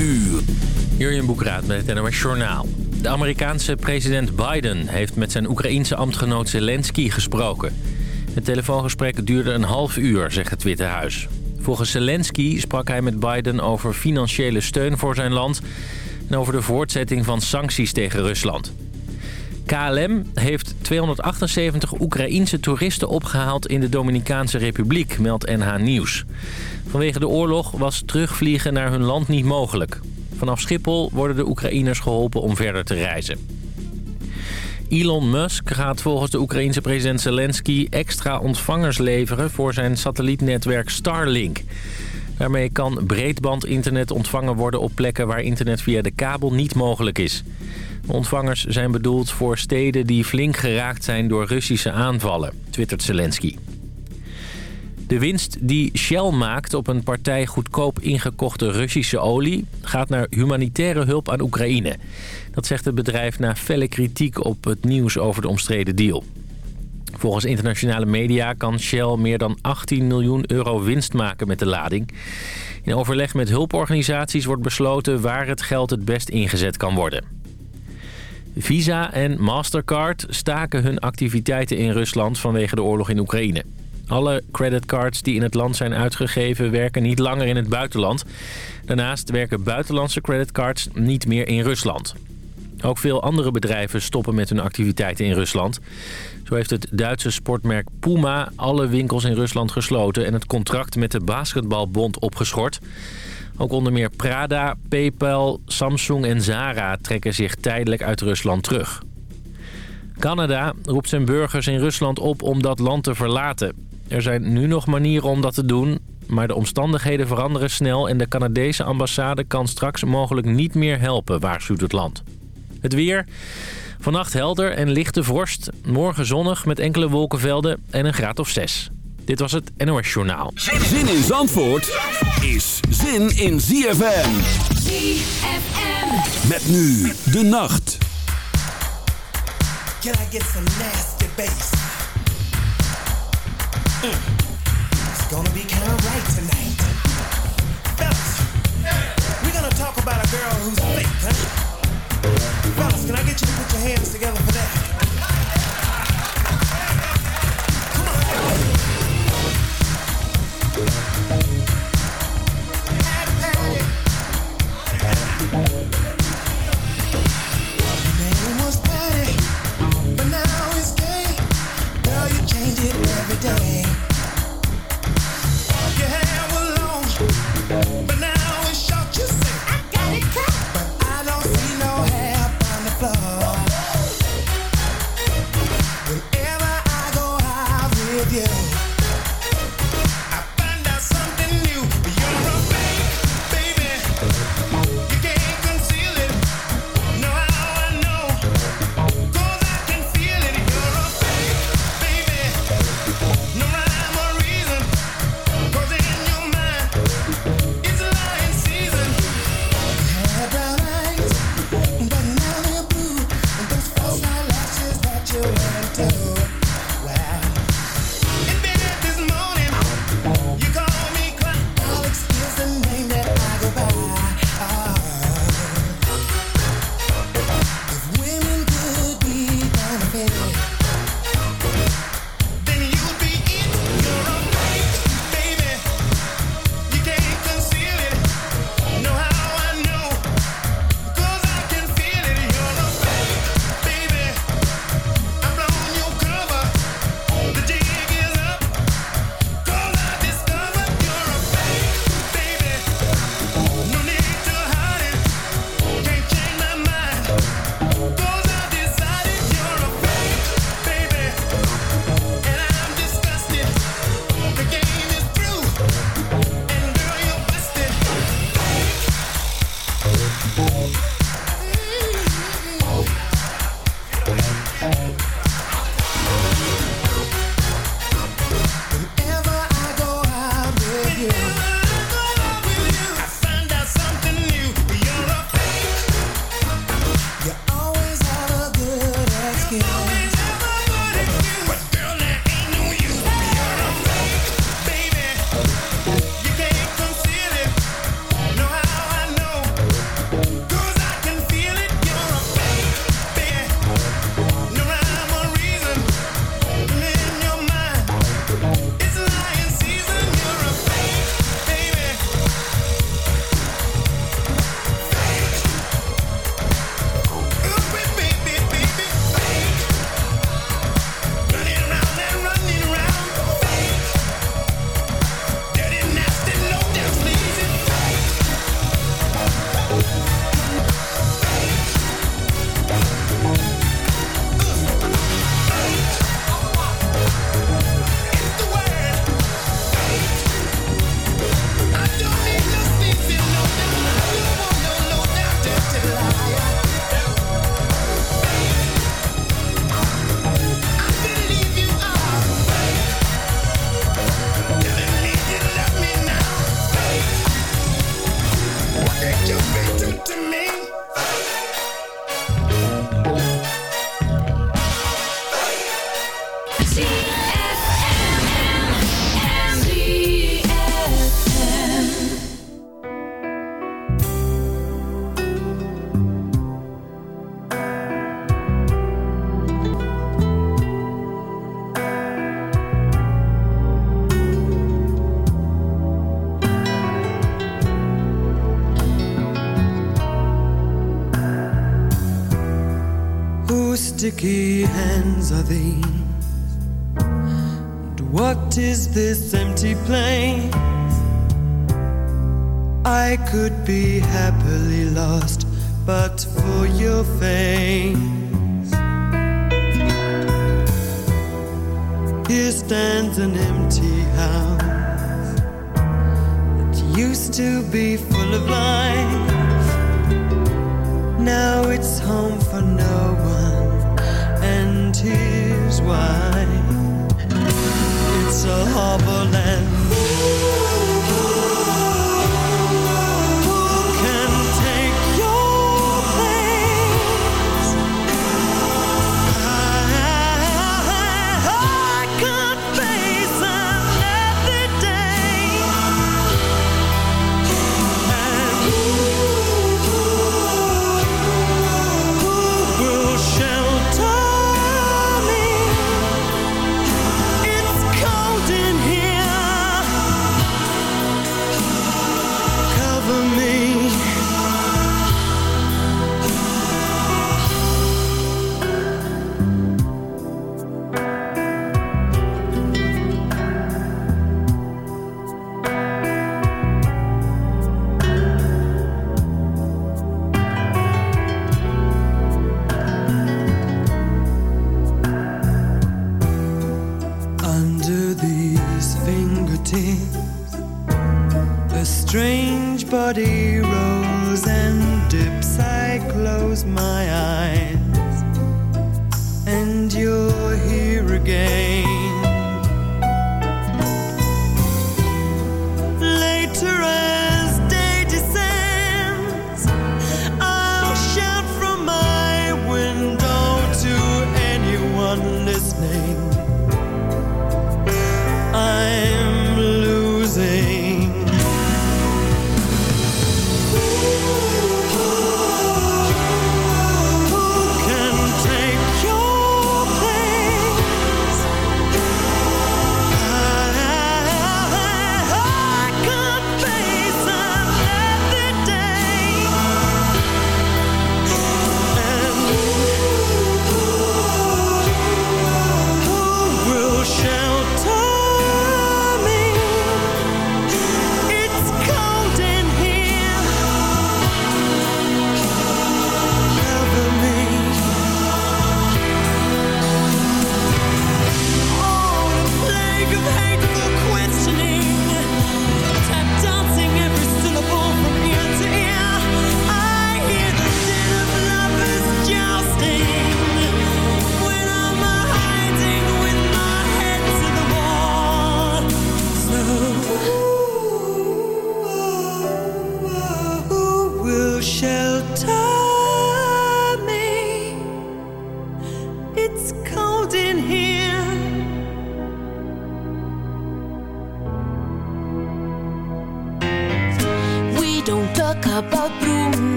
uur. Jurjen Boekraat met het NOS Journaal. De Amerikaanse president Biden heeft met zijn Oekraïense ambtgenoot Zelensky gesproken. Het telefoongesprek duurde een half uur, zegt het Witte Huis. Volgens Zelensky sprak hij met Biden over financiële steun voor zijn land... en over de voortzetting van sancties tegen Rusland. KLM heeft 278 Oekraïense toeristen opgehaald in de Dominicaanse Republiek, meldt NH Nieuws. Vanwege de oorlog was terugvliegen naar hun land niet mogelijk. Vanaf Schiphol worden de Oekraïners geholpen om verder te reizen. Elon Musk gaat volgens de Oekraïense president Zelensky extra ontvangers leveren voor zijn satellietnetwerk Starlink. Daarmee kan breedbandinternet ontvangen worden op plekken waar internet via de kabel niet mogelijk is. Ontvangers zijn bedoeld voor steden die flink geraakt zijn door Russische aanvallen, twittert Zelensky. De winst die Shell maakt op een partij goedkoop ingekochte Russische olie... gaat naar humanitaire hulp aan Oekraïne. Dat zegt het bedrijf na felle kritiek op het nieuws over de omstreden deal. Volgens internationale media kan Shell meer dan 18 miljoen euro winst maken met de lading. In overleg met hulporganisaties wordt besloten waar het geld het best ingezet kan worden. Visa en Mastercard staken hun activiteiten in Rusland vanwege de oorlog in Oekraïne. Alle creditcards die in het land zijn uitgegeven werken niet langer in het buitenland. Daarnaast werken buitenlandse creditcards niet meer in Rusland. Ook veel andere bedrijven stoppen met hun activiteiten in Rusland. Zo heeft het Duitse sportmerk Puma alle winkels in Rusland gesloten... en het contract met de basketbalbond opgeschort. Ook onder meer Prada, Paypal, Samsung en Zara trekken zich tijdelijk uit Rusland terug. Canada roept zijn burgers in Rusland op om dat land te verlaten. Er zijn nu nog manieren om dat te doen, maar de omstandigheden veranderen snel... en de Canadese ambassade kan straks mogelijk niet meer helpen, waarschuwt het land. Het weer. Vannacht helder en lichte vorst. Morgen zonnig met enkele wolkenvelden en een graad of 6. Dit was het NOS Journaal. Zin in Zandvoort is zin in ZFM. ZFM. Met nu de nacht. Can I get some nasty bass? Mm. It's gonna be kind of right tonight. Fellas, we're gonna talk about a girl who's fake, huh? Fellas, can I get you to put your hands together for that? Come on. Day. could be happily lost but for your face. Here stands an empty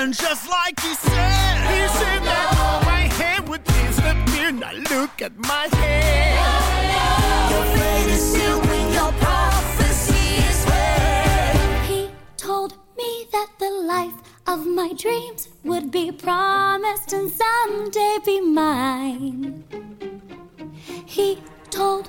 And just like he said, he said that all my hair would disappear. Now look at my hair. Your fate is sealed your prophecy is read. He told me that the life of my dreams would be promised and someday be mine. He told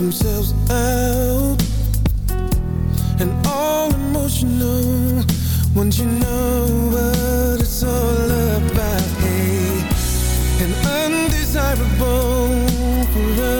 themselves out. And all emotional Once you know what it's all about. And undesirable for us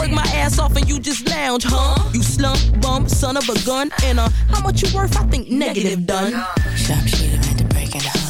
Work my ass off and you just lounge, huh? You slump, bum, son of a gun, and uh, how much you worth? I think negative done. Sharpshooter at the break it the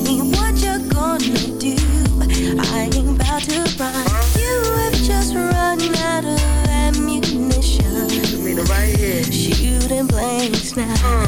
now.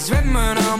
these red on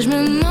je me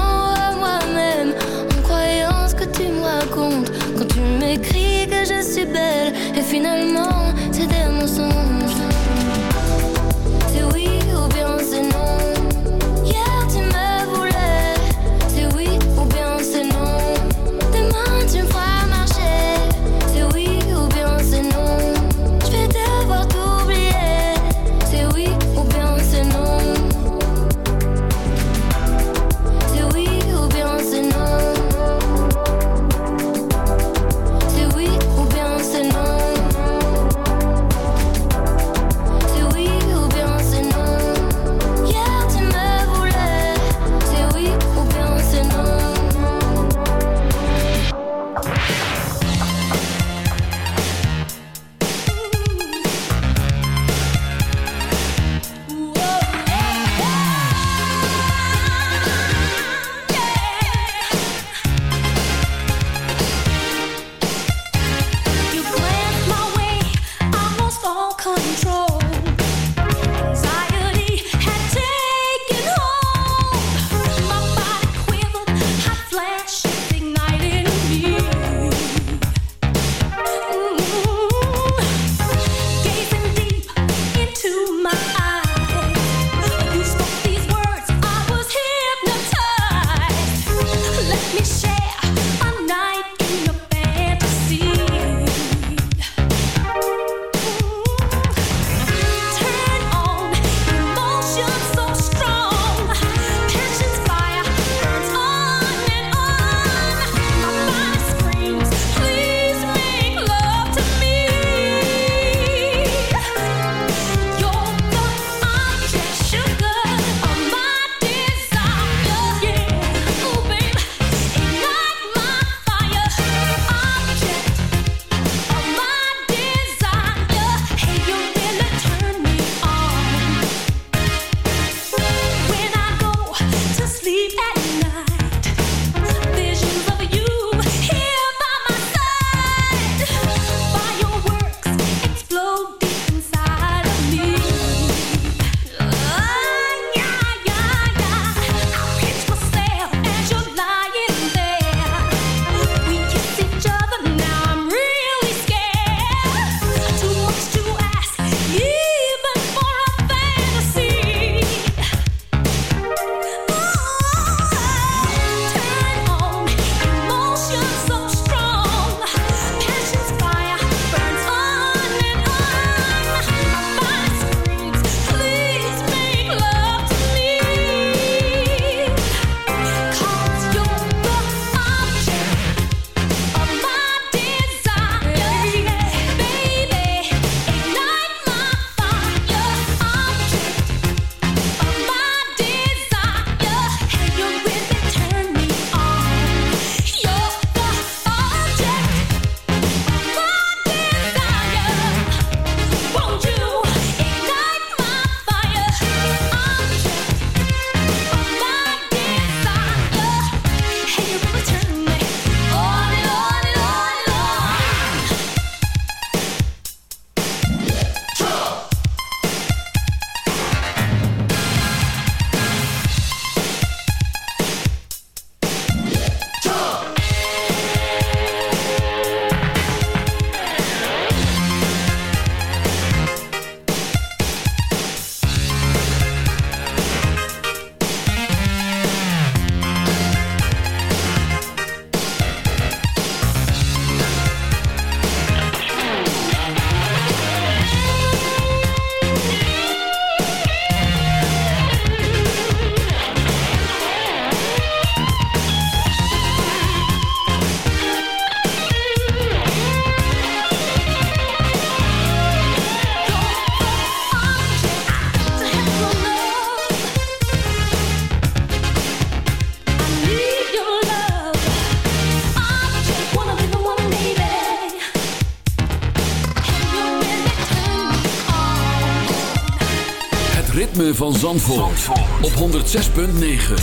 Op 106.9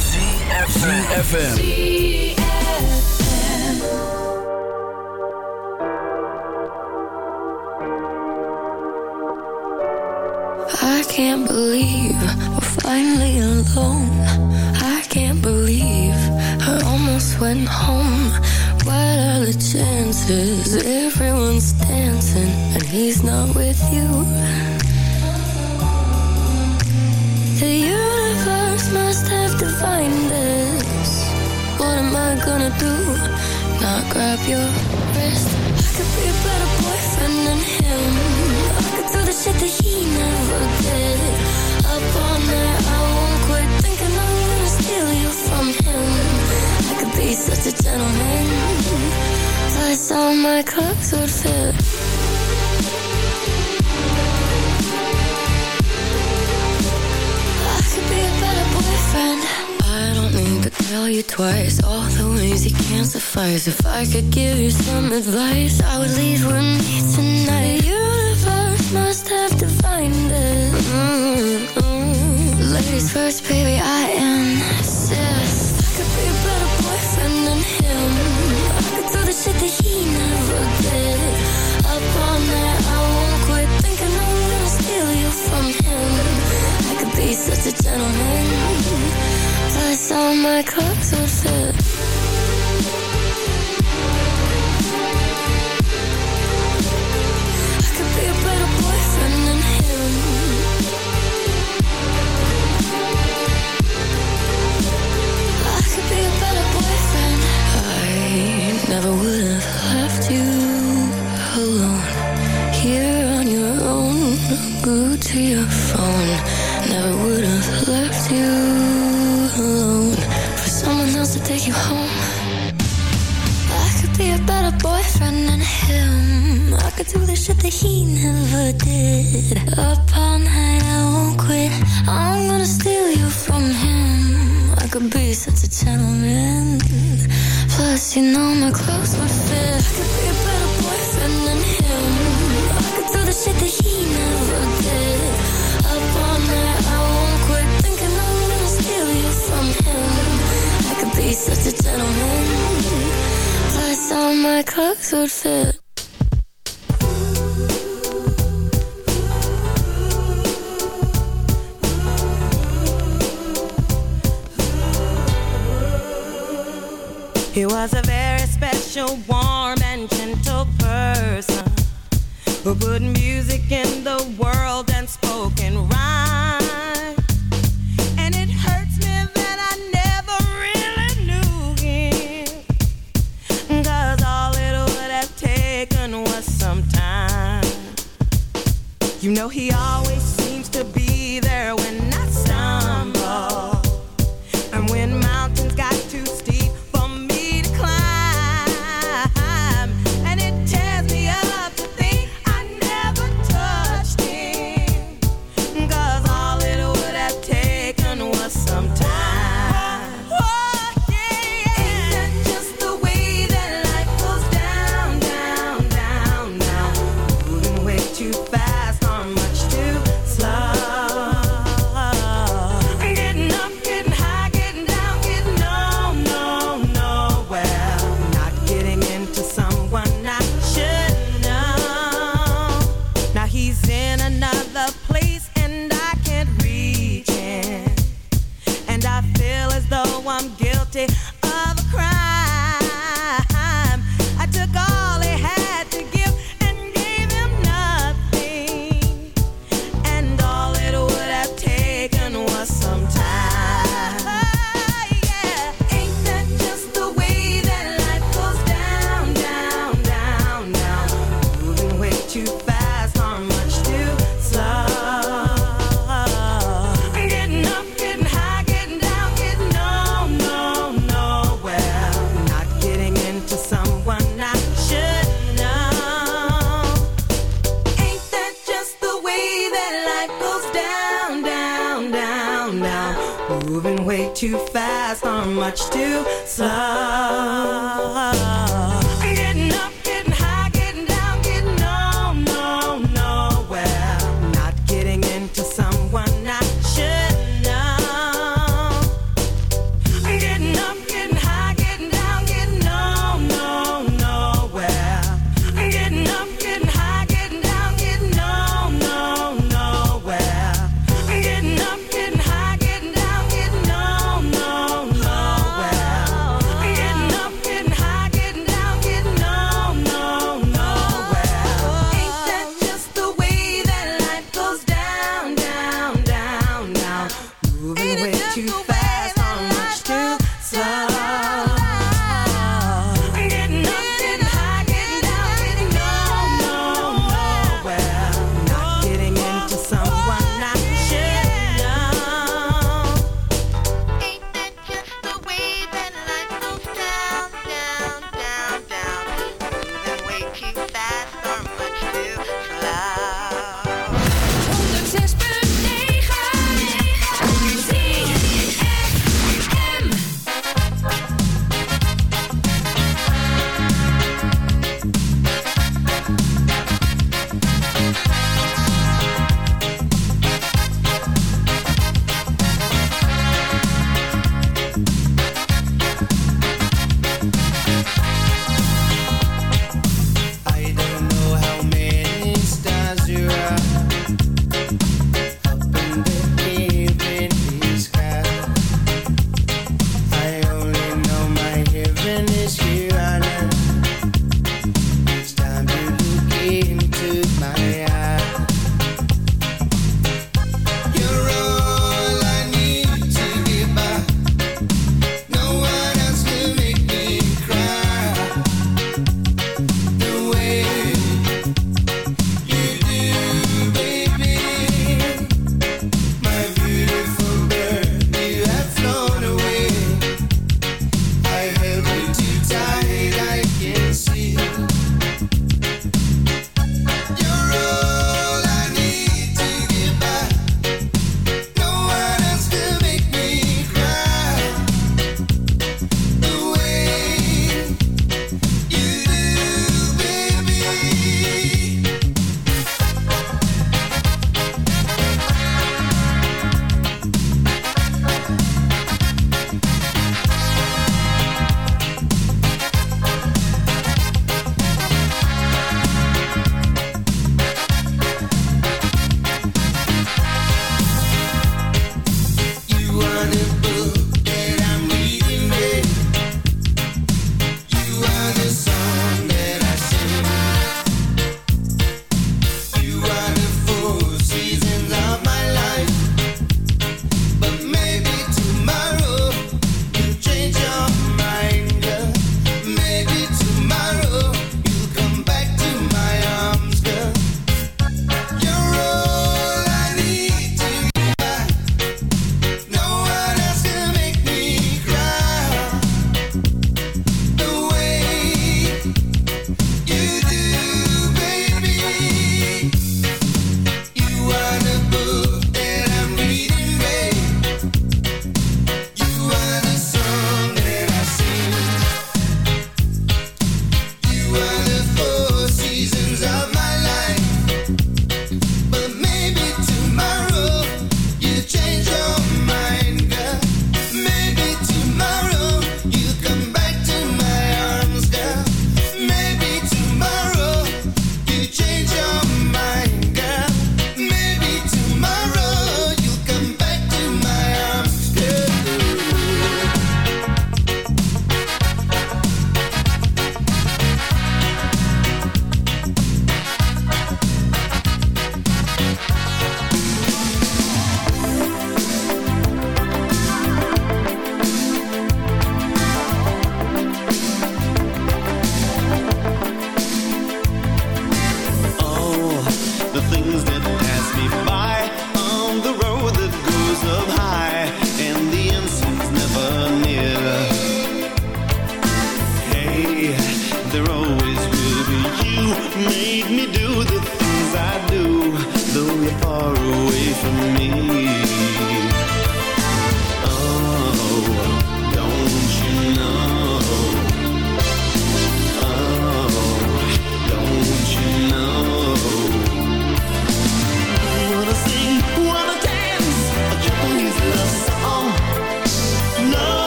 ZFM. I gonna do? Not grab your wrist. I could be a better boyfriend than him. I could do the shit that he never did. Up on night, I won't quit thinking I'm gonna steal you from him. I could be such a gentleman. I all my clothes would fit. I could be a better boyfriend tell you twice all the ways you can't suffice. If I could give you some advice, I would leave with me tonight. The universe must have defined this. Mm -hmm. Ladies first, baby, I am. know he always seems to be there when